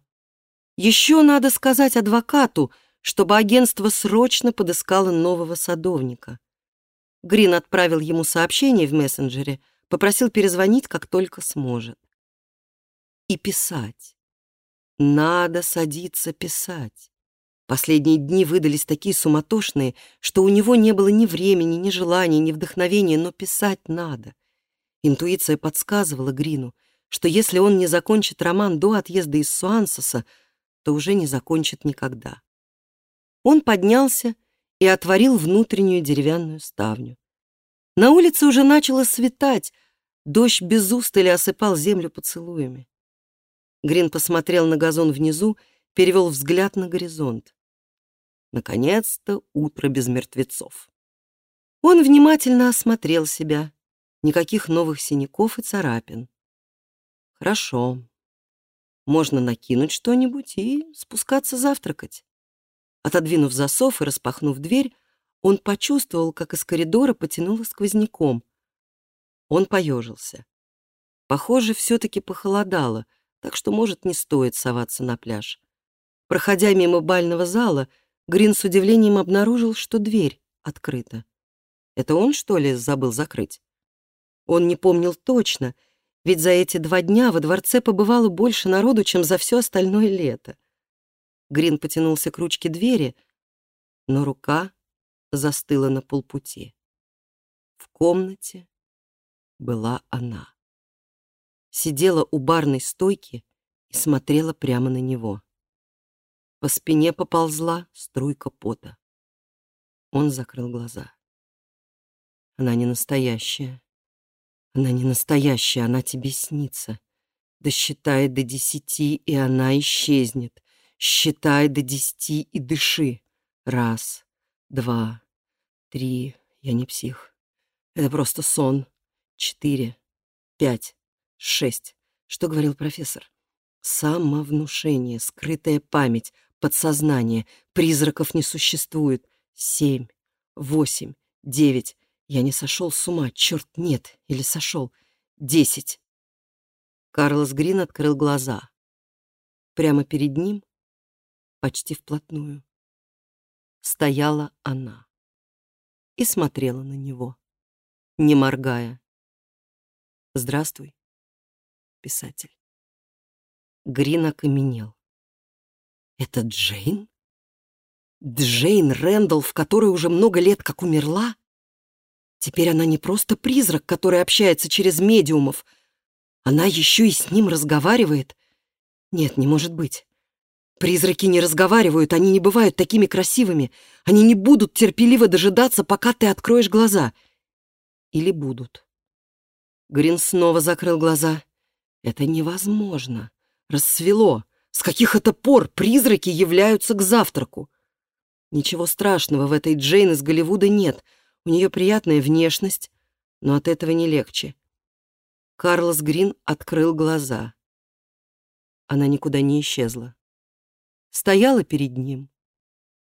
Еще надо сказать адвокату, чтобы агентство срочно подыскало нового садовника. Грин отправил ему сообщение в мессенджере, попросил перезвонить, как только сможет. И писать. Надо садиться писать. Последние дни выдались такие суматошные, что у него не было ни времени, ни желания, ни вдохновения, но писать надо. Интуиция подсказывала Грину, что если он не закончит роман до отъезда из Суансоса, то уже не закончит никогда. Он поднялся и отворил внутреннюю деревянную ставню. На улице уже начало светать, дождь без устали осыпал землю поцелуями. Грин посмотрел на газон внизу, перевел взгляд на горизонт. Наконец-то утро без мертвецов. Он внимательно осмотрел себя. Никаких новых синяков и царапин. Хорошо. Можно накинуть что-нибудь и спускаться завтракать. Отодвинув засов и распахнув дверь, он почувствовал, как из коридора потянуло сквозняком. Он поежился. Похоже, все-таки похолодало, так что, может, не стоит соваться на пляж. Проходя мимо бального зала, Грин с удивлением обнаружил, что дверь открыта. Это он, что ли, забыл закрыть? Он не помнил точно, ведь за эти два дня во дворце побывало больше народу, чем за все остальное лето. Грин потянулся к ручке двери, но рука застыла на полпути. В комнате была она. Сидела у барной стойки и смотрела прямо на него. По спине поползла струйка пота. Он закрыл глаза. Она не настоящая. Она не настоящая, она тебе снится. Досчитай до десяти, и она исчезнет. Считай до десяти и дыши. Раз, два, три. Я не псих. Это просто сон. Четыре, пять, шесть. Что говорил профессор? Самовнушение, скрытая память, подсознание. Призраков не существует. Семь, восемь, девять. Я не сошел с ума. Черт, нет. Или сошел. Десять. Карлос Грин открыл глаза. Прямо перед ним почти вплотную. Стояла она и смотрела на него, не моргая. «Здравствуй, писатель». Грин окаменел. «Это Джейн? Джейн Рэндалл, которая уже много лет как умерла? Теперь она не просто призрак, который общается через медиумов. Она еще и с ним разговаривает? Нет, не может быть. Призраки не разговаривают, они не бывают такими красивыми. Они не будут терпеливо дожидаться, пока ты откроешь глаза. Или будут. Грин снова закрыл глаза. Это невозможно. Рассвело. С каких это пор призраки являются к завтраку? Ничего страшного в этой Джейн из Голливуда нет. У нее приятная внешность, но от этого не легче. Карлос Грин открыл глаза. Она никуда не исчезла. Стояла перед ним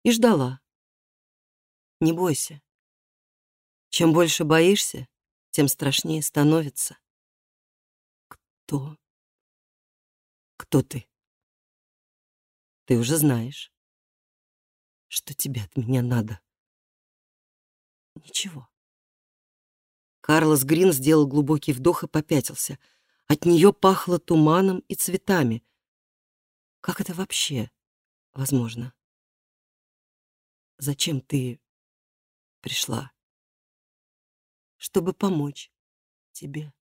и ждала. Не бойся. Чем больше боишься, тем страшнее становится. Кто? Кто ты? Ты уже знаешь. Что тебе от меня надо? Ничего. Карлос Грин сделал глубокий вдох и попятился. От нее пахло туманом и цветами. Как это вообще возможно? Зачем ты пришла? Чтобы помочь тебе.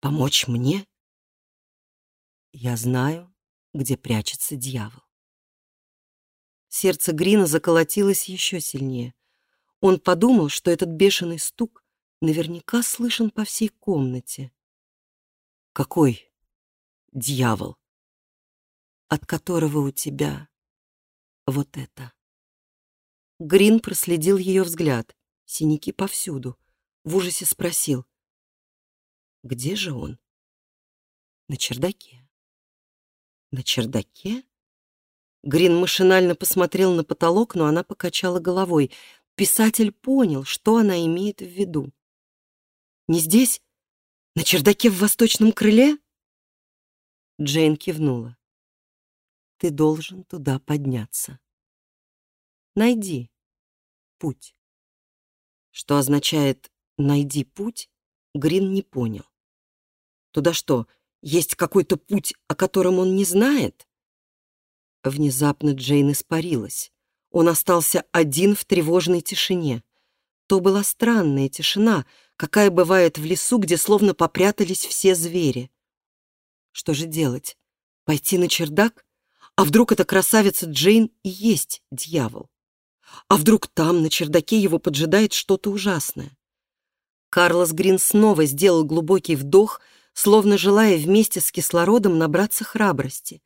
Помочь мне? Я знаю, где прячется дьявол. Сердце Грина заколотилось еще сильнее. Он подумал, что этот бешеный стук наверняка слышен по всей комнате. Какой дьявол? От которого у тебя вот это. Грин проследил ее взгляд. Синяки повсюду. В ужасе спросил. Где же он? На чердаке. На чердаке? Грин машинально посмотрел на потолок, но она покачала головой. Писатель понял, что она имеет в виду. «Не здесь? На чердаке в восточном крыле?» Джейн кивнула. «Ты должен туда подняться. Найди путь». Что означает «найди путь», Грин не понял. Туда что, есть какой-то путь, о котором он не знает? Внезапно Джейн испарилась. Он остался один в тревожной тишине. То была странная тишина, какая бывает в лесу, где словно попрятались все звери. Что же делать? Пойти на чердак? А вдруг эта красавица Джейн и есть дьявол? А вдруг там, на чердаке, его поджидает что-то ужасное? Карлос Грин снова сделал глубокий вдох — словно желая вместе с кислородом набраться храбрости,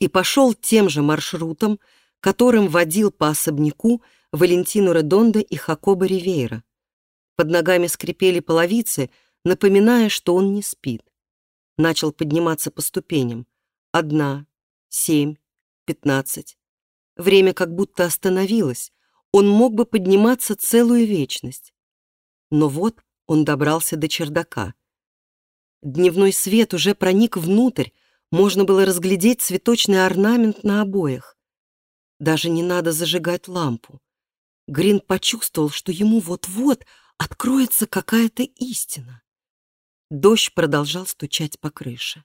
и пошел тем же маршрутом, которым водил по особняку Валентину Редондо и Хакоба Ривейра. Под ногами скрипели половицы, напоминая, что он не спит. Начал подниматься по ступеням. Одна, семь, пятнадцать. Время как будто остановилось. Он мог бы подниматься целую вечность. Но вот он добрался до чердака — Дневной свет уже проник внутрь, можно было разглядеть цветочный орнамент на обоях. Даже не надо зажигать лампу. Грин почувствовал, что ему вот-вот откроется какая-то истина. Дождь продолжал стучать по крыше.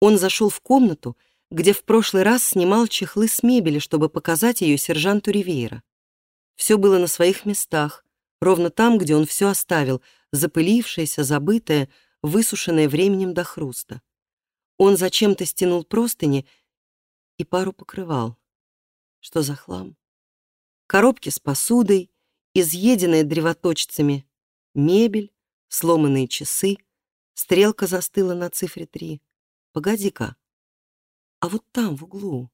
Он зашел в комнату, где в прошлый раз снимал чехлы с мебели, чтобы показать ее сержанту Ривейра. Все было на своих местах, ровно там, где он все оставил, запылившееся, забытое, высушенное временем до хруста. Он зачем-то стянул простыни и пару покрывал. Что за хлам? Коробки с посудой, изъеденная древоточцами, мебель, сломанные часы, стрелка застыла на цифре три. Погоди-ка, а вот там, в углу,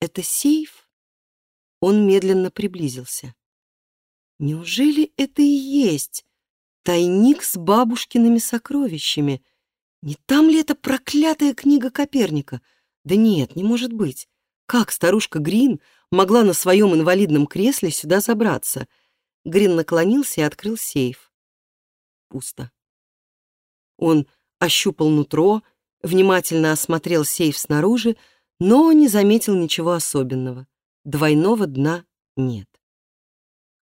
это сейф? Он медленно приблизился. Неужели это и есть Тайник с бабушкиными сокровищами. Не там ли это проклятая книга Коперника? Да нет, не может быть. Как старушка Грин могла на своем инвалидном кресле сюда забраться? Грин наклонился и открыл сейф. Пусто. Он ощупал нутро, внимательно осмотрел сейф снаружи, но не заметил ничего особенного. Двойного дна нет.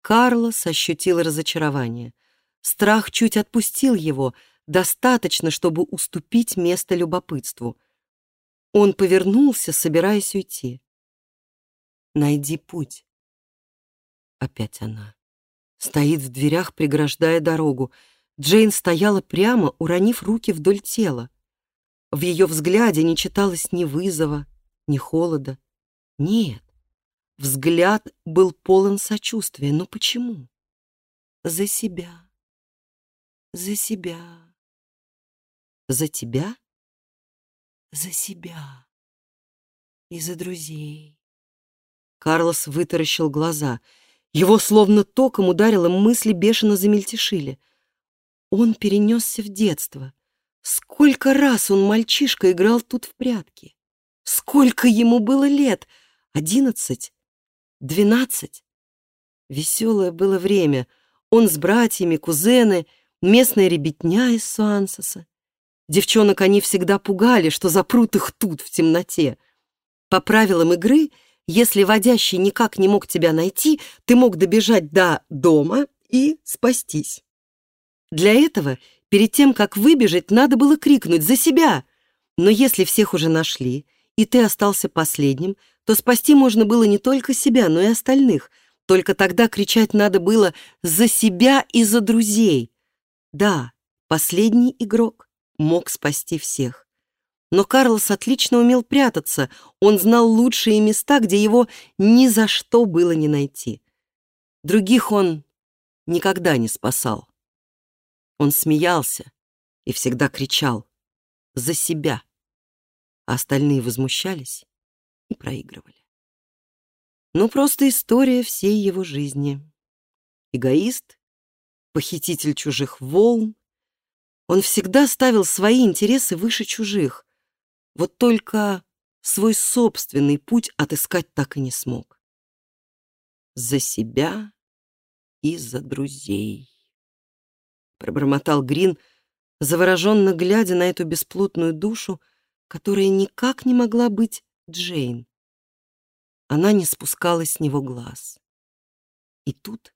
Карлос ощутил разочарование. Страх чуть отпустил его, достаточно, чтобы уступить место любопытству. Он повернулся, собираясь уйти. «Найди путь». Опять она. Стоит в дверях, преграждая дорогу. Джейн стояла прямо, уронив руки вдоль тела. В ее взгляде не читалось ни вызова, ни холода. Нет, взгляд был полон сочувствия. Но почему? За себя за себя. За тебя? За себя и за друзей. Карлос вытаращил глаза. Его словно током ударило, мысли бешено замельтешили. Он перенесся в детство. Сколько раз он, мальчишка, играл тут в прятки? Сколько ему было лет? Одиннадцать? Двенадцать? Веселое было время. Он с братьями, кузены, местная ребятня из Суансоса. Девчонок они всегда пугали, что запрут их тут, в темноте. По правилам игры, если водящий никак не мог тебя найти, ты мог добежать до дома и спастись. Для этого, перед тем, как выбежать, надо было крикнуть «За себя!». Но если всех уже нашли, и ты остался последним, то спасти можно было не только себя, но и остальных. Только тогда кричать надо было «за себя и за друзей». Да, последний игрок мог спасти всех. Но Карлос отлично умел прятаться, он знал лучшие места, где его ни за что было не найти. Других он никогда не спасал. Он смеялся и всегда кричал «за себя» а остальные возмущались и проигрывали. Ну, просто история всей его жизни. Эгоист, похититель чужих волн. Он всегда ставил свои интересы выше чужих. Вот только свой собственный путь отыскать так и не смог. За себя и за друзей. Пробормотал Грин, завороженно глядя на эту бесплотную душу, которая никак не могла быть Джейн. Она не спускала с него глаз. И тут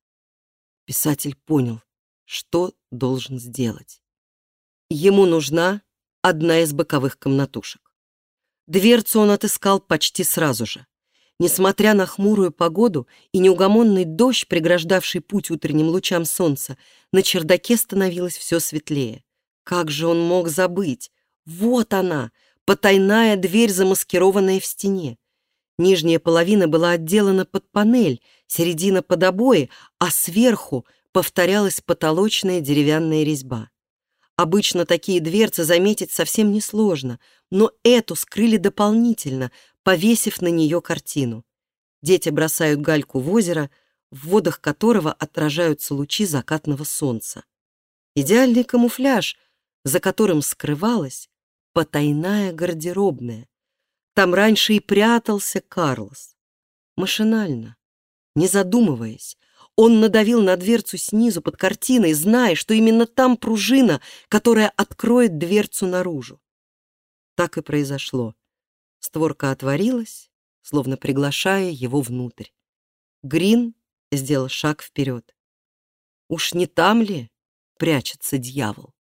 писатель понял, что должен сделать. Ему нужна одна из боковых комнатушек. Дверцу он отыскал почти сразу же. Несмотря на хмурую погоду и неугомонный дождь, преграждавший путь утренним лучам солнца, на чердаке становилось все светлее. Как же он мог забыть? Вот она, потайная дверь, замаскированная в стене. Нижняя половина была отделана под панель, середина под обои, а сверху повторялась потолочная деревянная резьба. Обычно такие дверцы заметить совсем несложно, но эту скрыли дополнительно, повесив на нее картину. Дети бросают гальку в озеро, в водах которого отражаются лучи закатного солнца. Идеальный камуфляж, за которым скрывалась потайная гардеробная. Там раньше и прятался Карлос. Машинально, не задумываясь, он надавил на дверцу снизу под картиной, зная, что именно там пружина, которая откроет дверцу наружу. Так и произошло. Створка отворилась, словно приглашая его внутрь. Грин сделал шаг вперед. Уж не там ли прячется дьявол?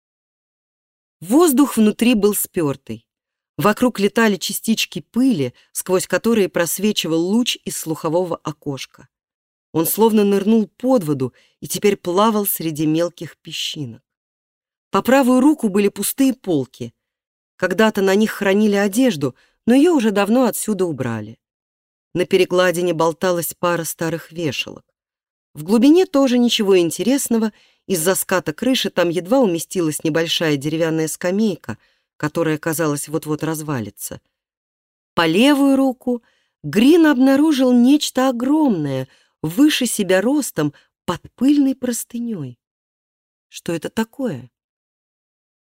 Воздух внутри был спертый. Вокруг летали частички пыли, сквозь которые просвечивал луч из слухового окошка. Он словно нырнул под воду и теперь плавал среди мелких песчинок. По правую руку были пустые полки. Когда-то на них хранили одежду, но ее уже давно отсюда убрали. На перекладине болталась пара старых вешалок. В глубине тоже ничего интересного, из-за ската крыши там едва уместилась небольшая деревянная скамейка, которая, казалось, вот-вот развалится. По левую руку Грин обнаружил нечто огромное, выше себя ростом, под пыльной простыней. Что это такое?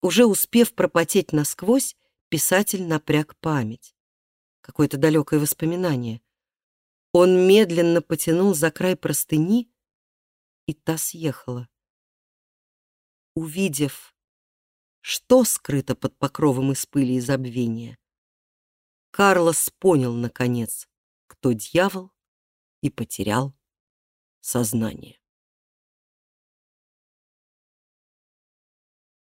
Уже успев пропотеть насквозь, писатель напряг память. Какое-то далекое воспоминание. Он медленно потянул за край простыни, и та съехала увидев, что скрыто под покровом из пыли и забвения. Карлос понял, наконец, кто дьявол, и потерял сознание.